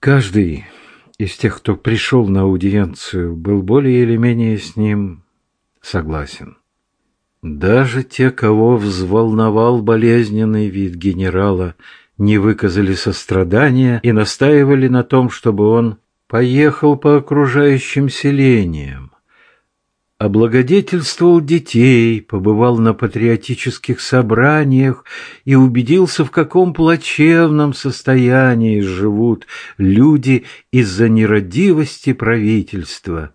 Каждый из тех, кто пришел на аудиенцию, был более или менее с ним согласен. Даже те, кого взволновал болезненный вид генерала, не выказали сострадания и настаивали на том, чтобы он поехал по окружающим селениям, облагодетельствовал детей, побывал на патриотических собраниях и убедился, в каком плачевном состоянии живут люди из-за нерадивости правительства.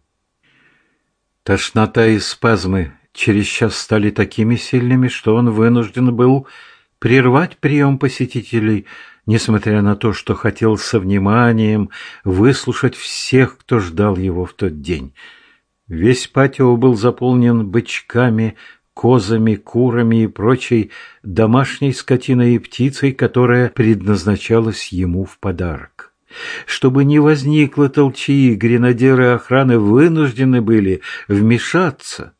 Тошнота и спазмы через час стали такими сильными, что он вынужден был прервать прием посетителей, несмотря на то, что хотел со вниманием выслушать всех, кто ждал его в тот день. Весь патио был заполнен бычками, козами, курами и прочей домашней скотиной и птицей, которая предназначалась ему в подарок. Чтобы не возникло толчи, гренадеры охраны вынуждены были вмешаться.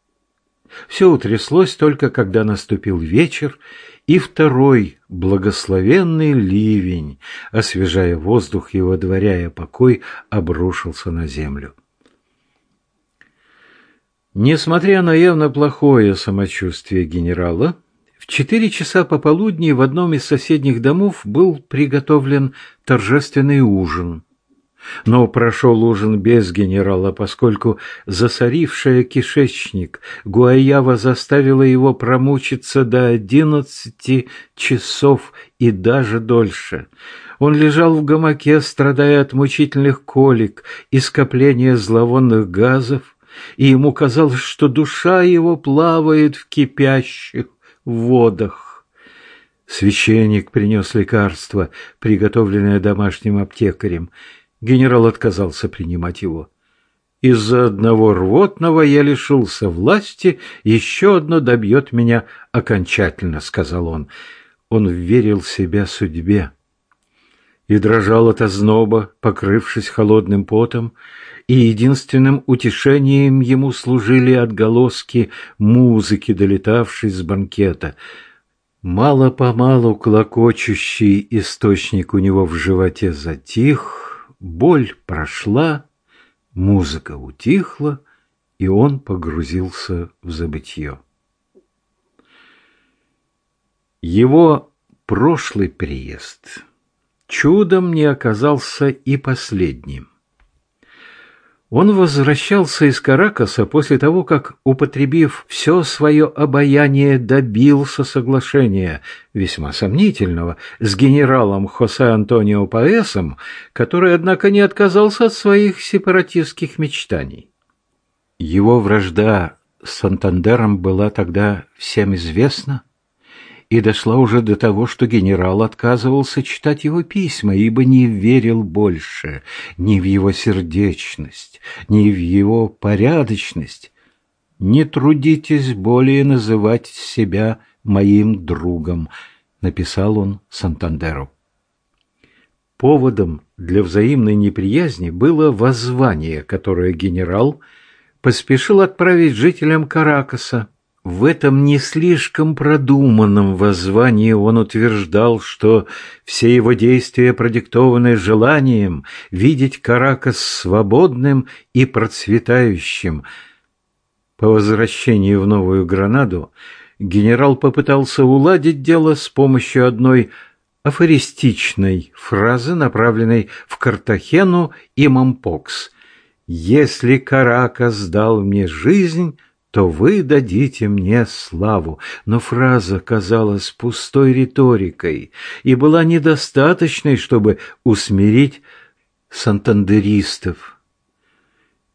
Все утряслось только когда наступил вечер, и второй благословенный ливень, освежая воздух и водворяя покой, обрушился на землю. Несмотря на явно плохое самочувствие генерала, в четыре часа пополудни в одном из соседних домов был приготовлен торжественный ужин. Но прошел ужин без генерала, поскольку засорившая кишечник Гуаява заставила его промучиться до одиннадцати часов и даже дольше. Он лежал в гамаке, страдая от мучительных колик и скопления зловонных газов, и ему казалось, что душа его плавает в кипящих водах. Священник принес лекарство, приготовленное домашним аптекарем. Генерал отказался принимать его. Из-за одного рвотного я лишился власти, еще одно добьет меня окончательно, — сказал он. Он верил себя судьбе и дрожал от озноба, покрывшись холодным потом, и единственным утешением ему служили отголоски музыки, долетавшей с банкета. Мало-помалу клокочущий источник у него в животе затих, боль прошла, музыка утихла, и он погрузился в забытье. Его прошлый приезд чудом не оказался и последним. Он возвращался из Каракаса после того, как, употребив все свое обаяние, добился соглашения, весьма сомнительного, с генералом Хосе Антонио Паэсом, который, однако, не отказался от своих сепаратистских мечтаний. Его вражда с Сантандером была тогда всем известна, и дошла уже до того, что генерал отказывался читать его письма, ибо не верил больше ни в его сердечность, ни в его порядочность. «Не трудитесь более называть себя моим другом», — написал он Сантандеру. Поводом для взаимной неприязни было воззвание, которое генерал поспешил отправить жителям Каракаса, в этом не слишком продуманном воззвании он утверждал, что все его действия продиктованы желанием видеть Каракас свободным и процветающим. По возвращении в Новую Гранаду генерал попытался уладить дело с помощью одной афористичной фразы, направленной в Картахену и Мампокс. «Если Каракас дал мне жизнь, то вы дадите мне славу. Но фраза казалась пустой риторикой и была недостаточной, чтобы усмирить сантандеристов.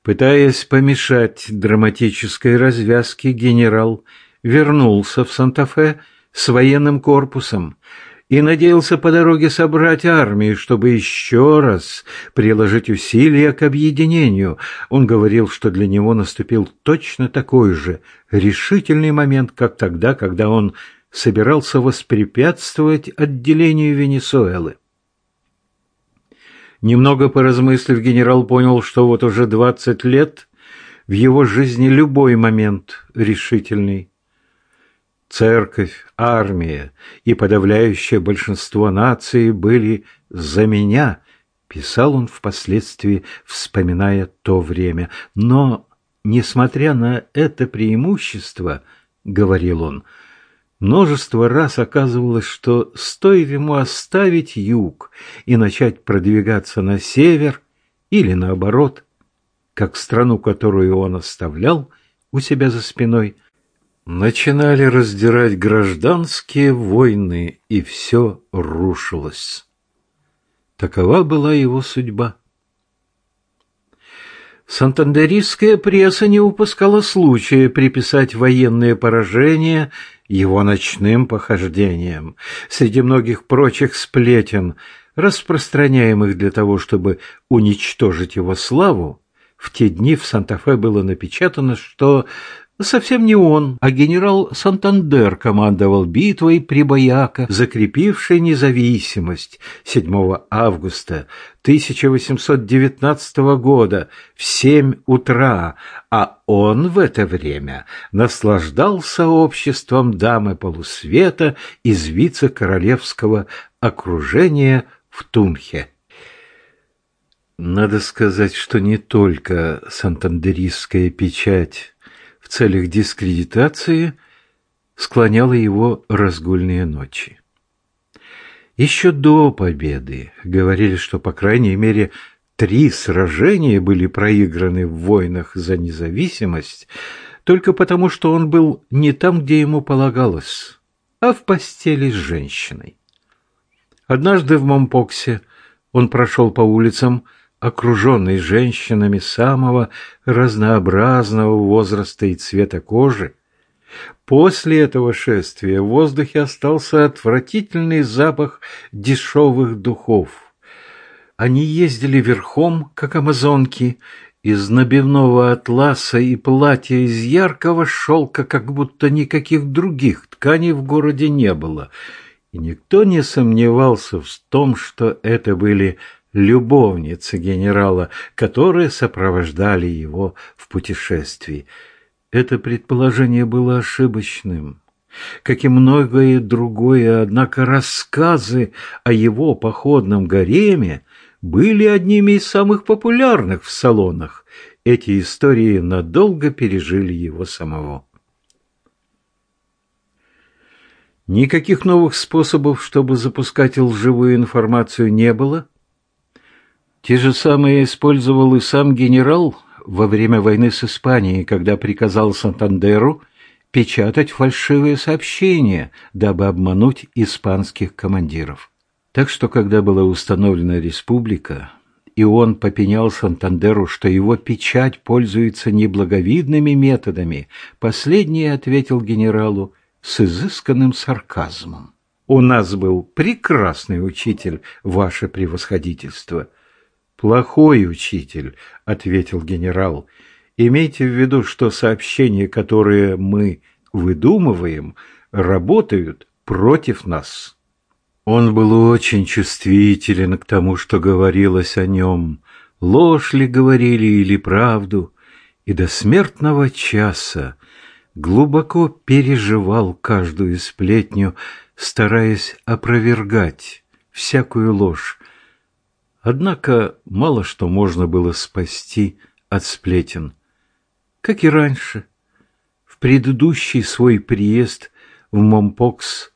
Пытаясь помешать драматической развязке, генерал вернулся в Санта-Фе с военным корпусом, и надеялся по дороге собрать армию, чтобы еще раз приложить усилия к объединению. Он говорил, что для него наступил точно такой же решительный момент, как тогда, когда он собирался воспрепятствовать отделению Венесуэлы. Немного поразмыслив, генерал понял, что вот уже двадцать лет в его жизни любой момент решительный. Церковь, армия и подавляющее большинство нации были за меня, писал он впоследствии, вспоминая то время. Но, несмотря на это преимущество, говорил он, множество раз оказывалось, что стоит ему оставить юг и начать продвигаться на север, или наоборот, как страну, которую он оставлял у себя за спиной, начинали раздирать гражданские войны, и все рушилось. Такова была его судьба. Сантандерийская пресса не упускала случая приписать военные поражения его ночным похождениям. Среди многих прочих сплетен, распространяемых для того, чтобы уничтожить его славу, в те дни в Санта-Фе было напечатано, что Совсем не он, а генерал Сантандер командовал битвой при Бояка, закрепившей независимость 7 августа 1819 года в 7 утра, а он в это время наслаждался обществом дамы полусвета из вице-королевского окружения в Тунхе. Надо сказать, что не только сантандерийская печать целях дискредитации склоняла его разгульные ночи. Еще до победы говорили, что, по крайней мере, три сражения были проиграны в войнах за независимость только потому, что он был не там, где ему полагалось, а в постели с женщиной. Однажды в Момпоксе он прошел по улицам, окруженный женщинами самого разнообразного возраста и цвета кожи, После этого шествия в воздухе остался отвратительный запах дешевых духов. Они ездили верхом, как амазонки, из набивного атласа и платья из яркого шелка, как будто никаких других тканей в городе не было. И никто не сомневался в том, что это были любовницы генерала, которые сопровождали его в путешествии. Это предположение было ошибочным, как и многое другое, однако рассказы о его походном гареме были одними из самых популярных в салонах. Эти истории надолго пережили его самого. Никаких новых способов, чтобы запускать лживую информацию, не было, те же самые использовал и сам генерал во время войны с Испанией, когда приказал Сантандеру печатать фальшивые сообщения, дабы обмануть испанских командиров. Так что, когда была установлена республика, и он попенял Сантандеру, что его печать пользуется неблаговидными методами, последний ответил генералу с изысканным сарказмом. «У нас был прекрасный учитель, ваше превосходительство». «Плохой учитель», — ответил генерал. «Имейте в виду, что сообщения, которые мы выдумываем, работают против нас». Он был очень чувствителен к тому, что говорилось о нем, ложь ли говорили или правду, и до смертного часа глубоко переживал каждую сплетню, стараясь опровергать всякую ложь, Однако мало что можно было спасти от сплетен. Как и раньше, в предыдущий свой приезд в Момпокс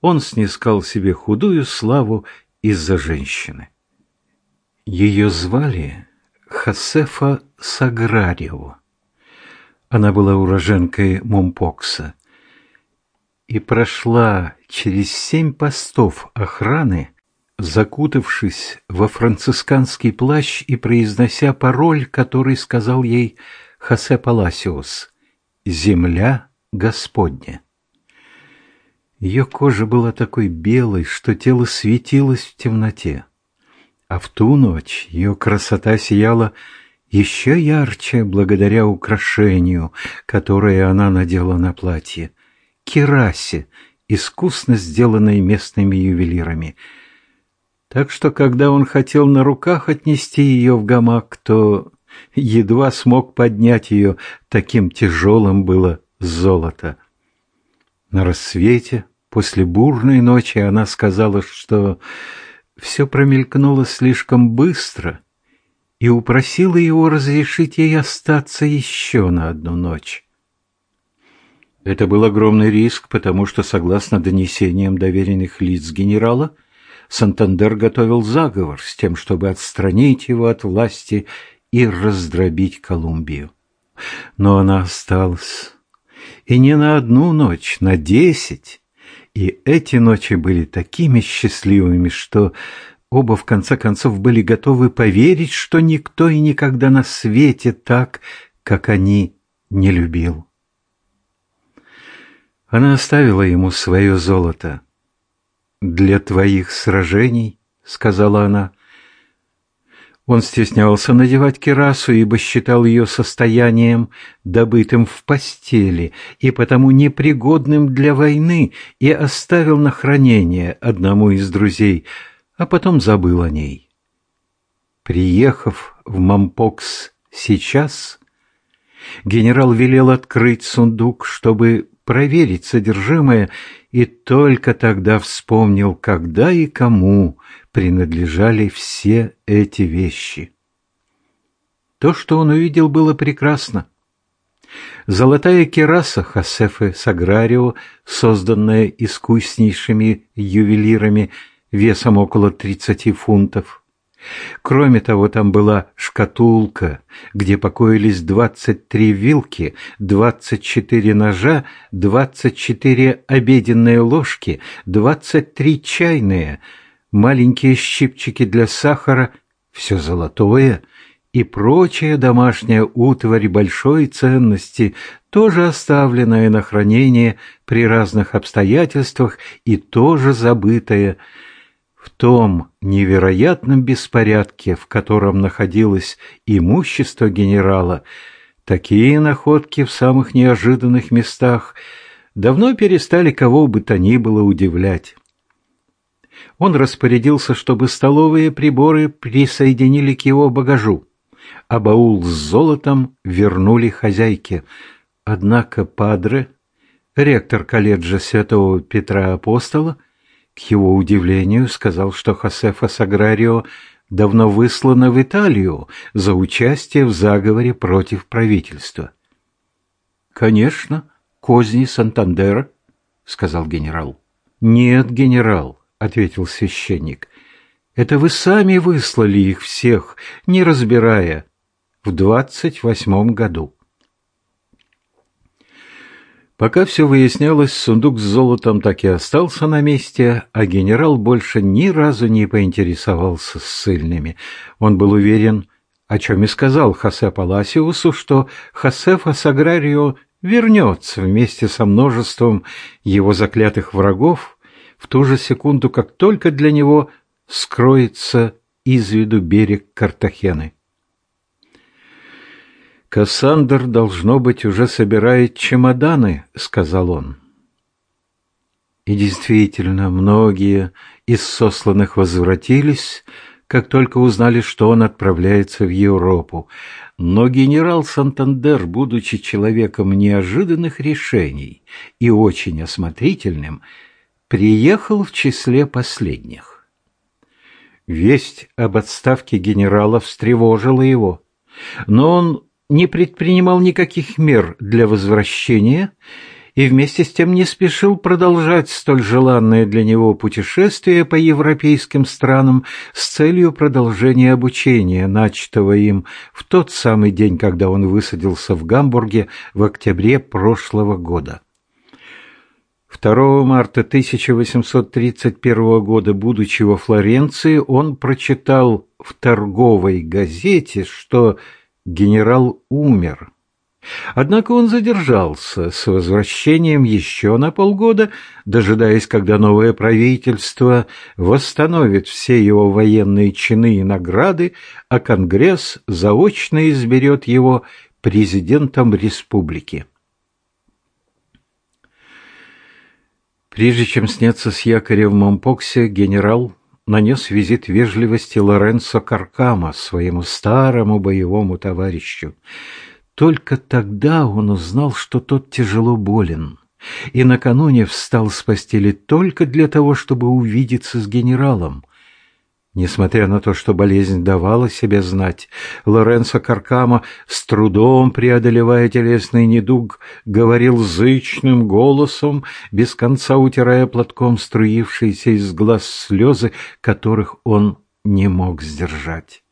он снискал себе худую славу из-за женщины. Ее звали Хасефа Саграрио. Она была уроженкой Момпокса и прошла через семь постов охраны закутавшись во францисканский плащ и произнося пароль, который сказал ей Хосе Паласиос «Земля Господня». Ее кожа была такой белой, что тело светилось в темноте. А в ту ночь ее красота сияла еще ярче благодаря украшению, которое она надела на платье, керасе, искусно сделанной местными ювелирами — так что, когда он хотел на руках отнести ее в гамак, то едва смог поднять ее, таким тяжелым было золото. На рассвете, после бурной ночи, она сказала, что все промелькнуло слишком быстро и упросила его разрешить ей остаться еще на одну ночь. Это был огромный риск, потому что, согласно донесениям доверенных лиц генерала, Сантандер готовил заговор с тем, чтобы отстранить его от власти и раздробить Колумбию. Но она осталась. И не на одну ночь, на десять. И эти ночи были такими счастливыми, что оба в конце концов были готовы поверить, что никто и никогда на свете так, как они, не любил. Она оставила ему свое золото. «Для твоих сражений», — сказала она. Он стеснялся надевать кирасу, ибо считал ее состоянием, добытым в постели, и потому непригодным для войны, и оставил на хранение одному из друзей, а потом забыл о ней. Приехав в Мампокс сейчас, генерал велел открыть сундук, чтобы проверить содержимое, и только тогда вспомнил, когда и кому принадлежали все эти вещи. То, что он увидел, было прекрасно. Золотая кераса Хосефы Саграрио, созданная искуснейшими ювелирами весом около тридцати фунтов, Кроме того, там была шкатулка, где покоились двадцать три вилки, двадцать четыре ножа, двадцать четыре обеденные ложки, двадцать три чайные, маленькие щипчики для сахара, все золотое и прочая домашняя утварь большой ценности, тоже оставленная на хранение при разных обстоятельствах и тоже забытая – в том невероятном беспорядке, в котором находилось имущество генерала, такие находки в самых неожиданных местах давно перестали кого бы то ни было удивлять. Он распорядился, чтобы столовые приборы присоединили к его багажу, а баул с золотом вернули хозяйке. Однако Падре, ректор колледжа святого Петра Апостола, к его удивлению, сказал, что Хосефа Саграрио давно выслана в Италию за участие в заговоре против правительства. «Конечно, козни Сантандера», — сказал генерал. «Нет, генерал», — ответил священник, — «это вы сами выслали их всех, не разбирая, в двадцать восьмом году». Пока все выяснялось, сундук с золотом так и остался на месте, а генерал больше ни разу не поинтересовался ссыльными. Он был уверен, о чем и сказал Хосе Паласиусу, что Хосефа Саграрио вернется вместе со множеством его заклятых врагов в ту же секунду, как только для него скроется из виду берег Картахены. «Кассандр, должно быть, уже собирает чемоданы», — сказал он. И действительно, многие из сосланных возвратились, как только узнали, что он отправляется в Европу. Но генерал Сантандер, будучи человеком неожиданных решений и очень осмотрительным, приехал в числе последних. Весть об отставке генерала встревожила его, но он не предпринимал никаких мер для возвращения и вместе с тем не спешил продолжать столь желанное для него путешествие по европейским странам с целью продолжения обучения, начатого им в тот самый день, когда он высадился в Гамбурге в октябре прошлого года. 2 марта 1831 года, будучи во Флоренции, он прочитал в торговой газете, что генерал умер. Однако он задержался с возвращением еще на полгода, дожидаясь, когда новое правительство восстановит все его военные чины и награды, а Конгресс заочно изберет его президентом республики. Прежде чем сняться с якоря в Момпоксе, генерал нанес визит вежливости Лоренцо Каркама своему старому боевому товарищу. Только тогда он узнал, что тот тяжело болен, и накануне встал с постели только для того, чтобы увидеться с генералом. Несмотря на то, что болезнь давала себя знать, Лоренцо Каркама, с трудом преодолевая телесный недуг, говорил зычным голосом, без конца утирая платком струившиеся из глаз слезы, которых он не мог сдержать.